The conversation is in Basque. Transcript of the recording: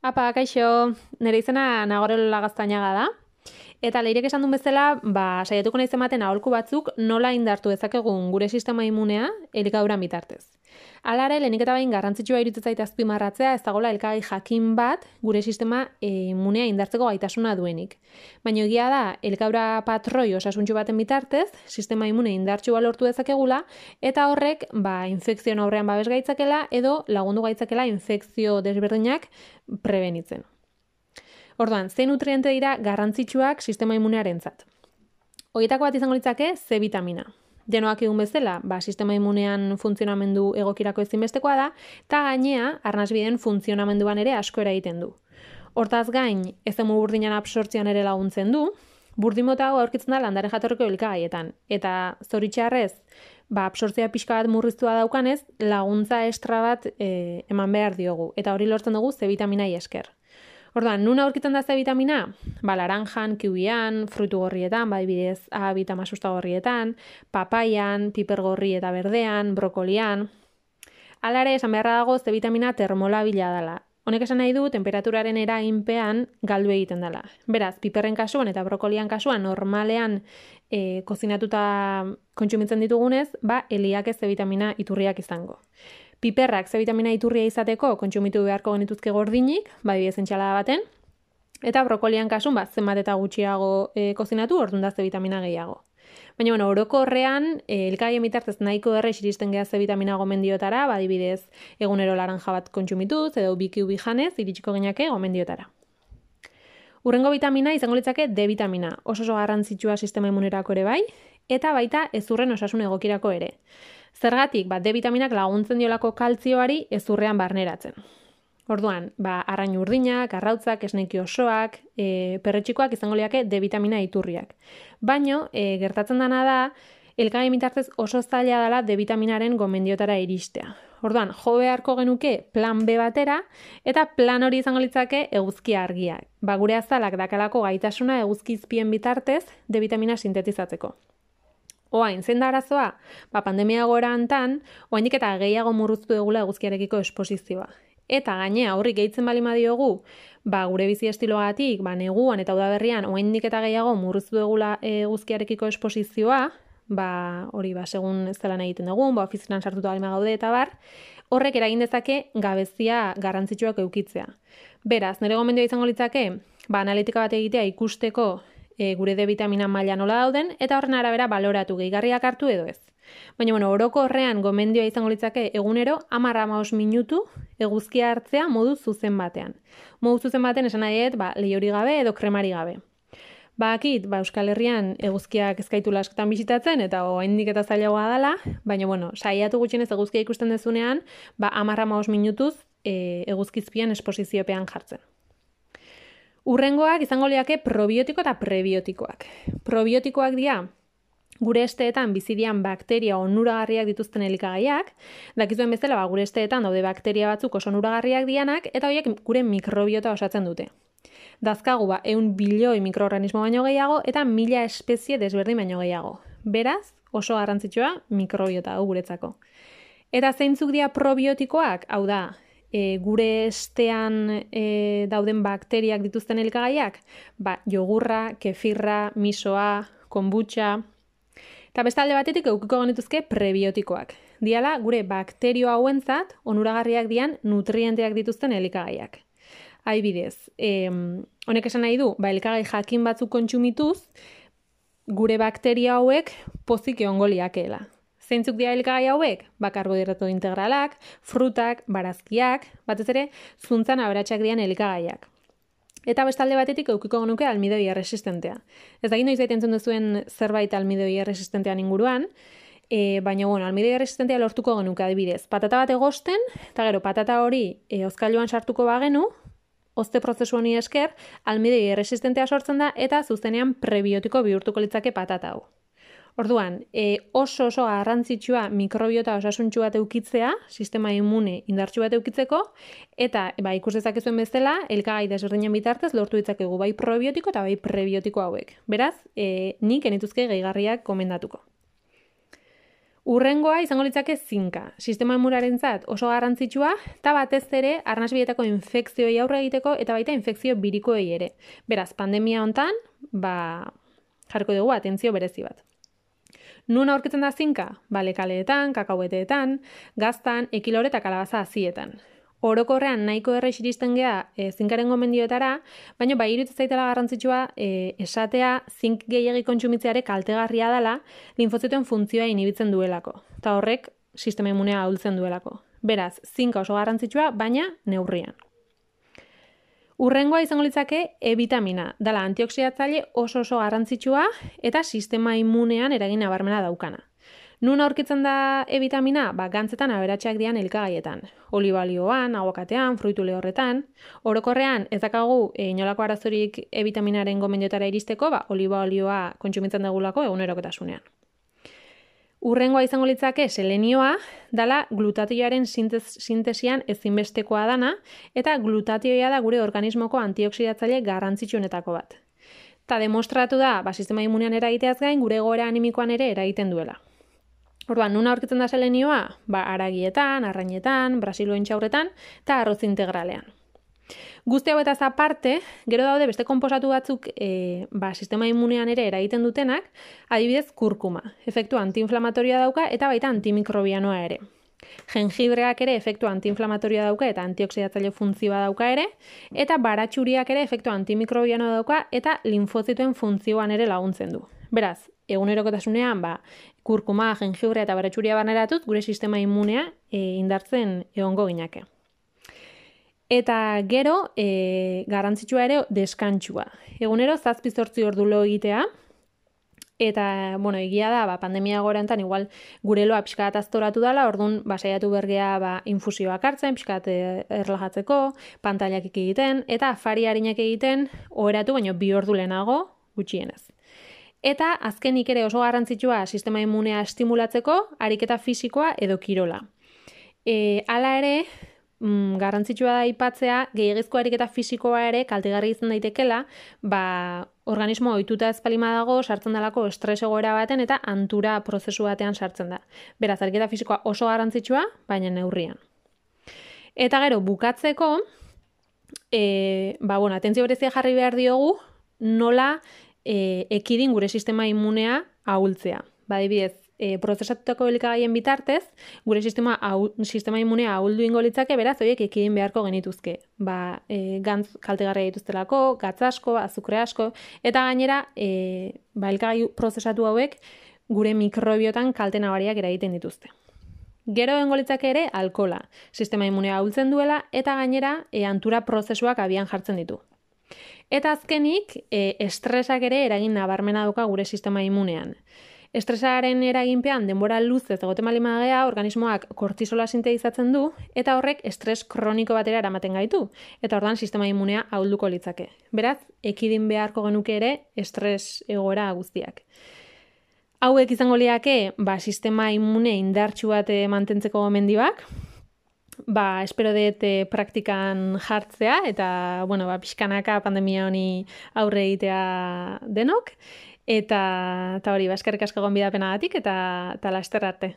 Apa, kaixo, nire izena nagorelo lagaztainaga da. Eta leirek esan duen bezala, ba, saiatuko nahi ematen aholku batzuk nola indartu dezakegun gure sistema imunea elikadura bitartez. Alare, lehenik eta bain garrantzitsua irutzen zaite azpimarratzea ez dagoela elkagai jakin bat gure sistema imunea indartzeko gaitasuna duenik. Baina egia da, elkadura patroi osasuntxu baten bitartez, sistema imune indartsua lortu dezakegula, eta horrek, ba, infekzio aurrean babes gaitzakela, edo lagundu gaitzakela infekzio desberdinak prebenitzen. Orduan, ze nutriente dira garrantzitsuak sistema immunearen zat. Oietako bat izango litzake, C vitamina. Jenoak egun bezala, ba, sistema immunean funtzionamendu egokirako ezinbestekoa da, eta gainea, arnazbiden funtzionamenduan ere asko egiten du. Hortaz gain, ez emu burdinan absortzian ere laguntzen du, burdimota hau aurkitzen da landare jatorreko elikagaietan. Eta zoritxarrez, ba, absortzia pixka bat murriztua daukanez, laguntza estra bat e, eman behar diogu. Eta hori lortzen dugu ze vitaminai esker. Orduan, nuna aurkitzen da ze vitamina? Ba, laranjan, kiwian, frutu gorrietan, bai bidez, A vitamina susta gorrietan, papaian, piper gorri eta berdean, brokolian. Alare, esan beharra dago, ze vitamina termolabila dela. Honek esan nahi du, temperaturaren eraginpean galdu egiten dela. Beraz, piperren kasuan eta brokolian kasuan normalean e, kozinatuta kontsumitzen ditugunez, ba, eliak ez vitamina iturriak izango. Piperrak ze vitamina iturria izateko kontsumitu beharko genituzke gordinik, bai ezentxala baten, eta brokolian kasun, ba, zenbat eta gutxiago e, kozinatu, orduan da ze vitamina gehiago. Baina, bueno, oroko horrean, e, elkai emitartez nahiko erre iristen geha ze vitamina gomendiotara, badibidez egunero laranja bat kontsumituz, edo biki ubi janez, iritsiko genake gomendiotara. Urrengo vitamina izango litzake D vitamina, oso oso garrantzitsua sistema immunerako ere bai, eta baita ezurren osasun egokirako ere. Zergatik, bat D vitaminak laguntzen diolako kaltzioari ezurrean barneratzen. Orduan, ba, arrain urdinak, arrautzak, esneki osoak, e, perretxikoak izango liake D vitamina iturriak. Baino, e, gertatzen dana da, elkai emitartez oso zaila dela D vitaminaren gomendiotara iristea. Orduan, jo beharko genuke plan B batera, eta plan hori izango litzake eguzki argiak. Ba, gure azalak dakalako gaitasuna eguzkizpien bitartez D vitamina sintetizatzeko. Oain, zein da arazoa? Ba, pandemia gora antan, oainik eta gehiago murruztu egula eguzkiarekiko esposizioa. Eta gainea aurrik gehitzen bali madiogu, ba, gure bizi estiloagatik, ba, neguan eta udaberrian, oainik eta gehiago murruztu egula eguzkiarekiko esposizioa, ba, hori, ba, segun ez dela egiten dugun, ba, ofizinan sartuta balima gaude eta bar, horrek eragin dezake gabezia garrantzitsuak eukitzea. Beraz, nire gomendioa izango litzake, ba, analitika bat egitea ikusteko e, gure D vitamina maila nola dauden eta horren arabera baloratu gehigarriak hartu edo ez. Baina bueno, oroko horrean gomendioa izango litzake egunero 10 minutu eguzkia hartzea modu zuzen batean. Modu zuzen batean esan nahi ba, lehiori gabe edo kremari gabe. Bakit, ba, Euskal Herrian eguzkiak ezkaitu laskotan bisitatzen eta oraindik eta zailagoa dela, baina bueno, saiatu gutxienez eguzkia ikusten dezunean, ba 10 minutuz e, eguzkizpian esposiziopean jartzen. Urrengoak izango liake probiotiko eta prebiotikoak. Probiotikoak dira gure esteetan bizidian bakteria onuragarriak dituzten elikagaiak, dakizuen bezala ba, gure esteetan daude bakteria batzuk oso onuragarriak dianak, eta horiek gure mikrobiota osatzen dute. Dazkagu ba, eun bilioi mikroorganismo baino gehiago, eta mila espezie desberdin baino gehiago. Beraz, oso garrantzitsua mikrobiota hau guretzako. Eta zeintzuk dira probiotikoak? Hau da, e, gure estean e, dauden bakteriak dituzten elikagaiak, ba, jogurra, kefirra, misoa, konbutxa, eta beste alde batetik eukiko genituzke prebiotikoak. Diala, gure bakterio hauentzat onuragarriak dian nutrienteak dituzten elikagaiak. Aibidez, e, honek esan nahi du, ba, elikagai jakin batzuk kontsumituz, gure bakteria hauek pozik egon goliakeela. Zeintzuk dira elikagai hauek? Ba, karbohidrato integralak, frutak, barazkiak, batez ere, zuntzan aberatsak dian elikagaiak. Eta bestalde batetik eukiko genuke almidoi resistentea. Ez da gino izaiten duzuen zerbait almidoi resistentean inguruan, e, baina bueno, almidoi resistentea lortuko genuke adibidez. Patata bat egosten, eta gero patata hori e, ozkailuan sartuko bagenu, ozte prozesu honi esker, almidoi resistentea sortzen da, eta zuzenean prebiotiko bihurtuko litzake patata hau. Orduan, e, oso oso garrantzitsua mikrobiota osasuntxu bat eukitzea, sistema immune indartsu bat eukitzeko, eta ba, ikus dezakezuen bezala, elkagai desberdinen bitartez lortu ditzakegu bai probiotiko eta bai prebiotiko hauek. Beraz, e, nik enituzke gehigarriak komendatuko. Urrengoa izango litzake zinka. Sistema immunarentzat oso garrantzitsua eta batez ere arnasbietako infekzioei aurre egiteko eta baita infekzio birikoei ere. Beraz, pandemia hontan, ba, jarko dugu atentzio berezi bat. Nun aurkitzen da zinka? Bale kaleetan, kakaueteetan, gaztan, ekilore eta kalabaza azietan orokorrean nahiko errex iristen gea e, zinkaren gomendioetara, baina bai iruditzen zaitela garrantzitsua e, esatea zink gehiagi kontsumitzeare kaltegarria dela linfozitoen funtzioa inibitzen duelako. Eta horrek sistema immunea ahultzen duelako. Beraz, zinka oso garrantzitsua, baina neurrian. Urrengoa izango litzake E vitamina, dala antioxidatzaile oso oso garrantzitsua eta sistema immunean eragin nabarmena daukana. Nun aurkitzen da E vitamina? Ba, gantzetan aberatxeak dian elkagaietan. Olibalioan, aguakatean, fruitu lehorretan. Orokorrean, ez dakagu e, inolako arazorik E vitaminaren gomendiotara iristeko, ba, olibalioa kontsumitzen dagulako egunerokotasunean. Urrengoa izango litzake selenioa, dala glutatioaren sintesian ezinbestekoa dana, eta glutatioia da gure organismoko antioksidatzaile garrantzitsuenetako bat. Ta demostratu da, ba, sistema immunean eragiteaz gain, gure goera animikoan ere eragiten duela. Orduan, nuna aurkitzen da selenioa? Ba, aragietan, arrainetan, brasiloen txaurretan, eta arroz integralean. Guzti hau aparte, gero daude beste konposatu batzuk e, ba, sistema immunean ere eragiten dutenak, adibidez kurkuma. Efektu antiinflamatorioa dauka eta baita antimikrobianoa ere. Jengibreak ere efektu antiinflamatorioa dauka eta antioksidatzaile funtzioa dauka ere, eta baratxuriak ere efektu antimikrobianoa dauka eta linfozituen funtzioan ere laguntzen du. Beraz, egunerokotasunean ba, kurkuma, jengibre eta baratxuria baneratut gure sistema immunea e, indartzen egongo ginake. Eta gero, e, garrantzitsua ere, deskantsua. Egunero, zazpi zortzi ordu lo egitea, eta, bueno, egia da, ba, pandemia gorentan, igual, gure loa pixka bat aztoratu dela, orduan, ba, saiatu bergea, ba, infusioak hartzen, pixka bat erlajatzeko, pantailak egiten, eta afari harinak egiten, oheratu, baino, bi ordu lehenago, gutxienez. Eta azkenik ere oso garrantzitsua sistema immunea estimulatzeko, ariketa fisikoa edo kirola. E, ala ere, mm, garrantzitsua da ipatzea, gehiagizko ariketa fisikoa ere kaltegarri izan daitekela, ba, organismo ohituta ezpalima dago, sartzen dalako estres egoera baten eta antura prozesu batean sartzen da. Beraz, ariketa fisikoa oso garrantzitsua, baina neurrian. Eta gero, bukatzeko, e, ba, bueno, atentzio berezia jarri behar diogu, nola e, ekidin gure sistema immunea ahultzea. Ba, dibidez, e, prozesatutako elikagaien bitartez, gure sistema, au, sistema immunea ahuldu ingo litzake, beraz, horiek ekidin beharko genituzke. Ba, e, gantz kaltegarria dituztelako, gatz asko, azukre asko, eta gainera, e, ba, elikagai prozesatu hauek, gure mikrobiotan kalte nabariak eragiten dituzte. Gero engolitzak ere alkola, sistema immunea ahultzen duela eta gainera e, antura prozesuak abian jartzen ditu. Eta azkenik, e, estresak ere eragin nabarmena duka gure sistema immunean. Estresaren eraginpean denbora luzez egote malimagea organismoak kortisola sintetizatzen du eta horrek estres kroniko batera eramaten gaitu eta ordan sistema immunea ahulduko litzake. Beraz, ekidin beharko genuke ere estres egoera guztiak. Hauek izango liake, ba, sistema immune indartsu bat mantentzeko gomendibak, ba, espero dut eh, praktikan jartzea, eta, bueno, ba, pixkanaka pandemia honi aurre egitea denok, eta, eta hori, ba, eskerrik asko gonbidapena eta, eta laster arte.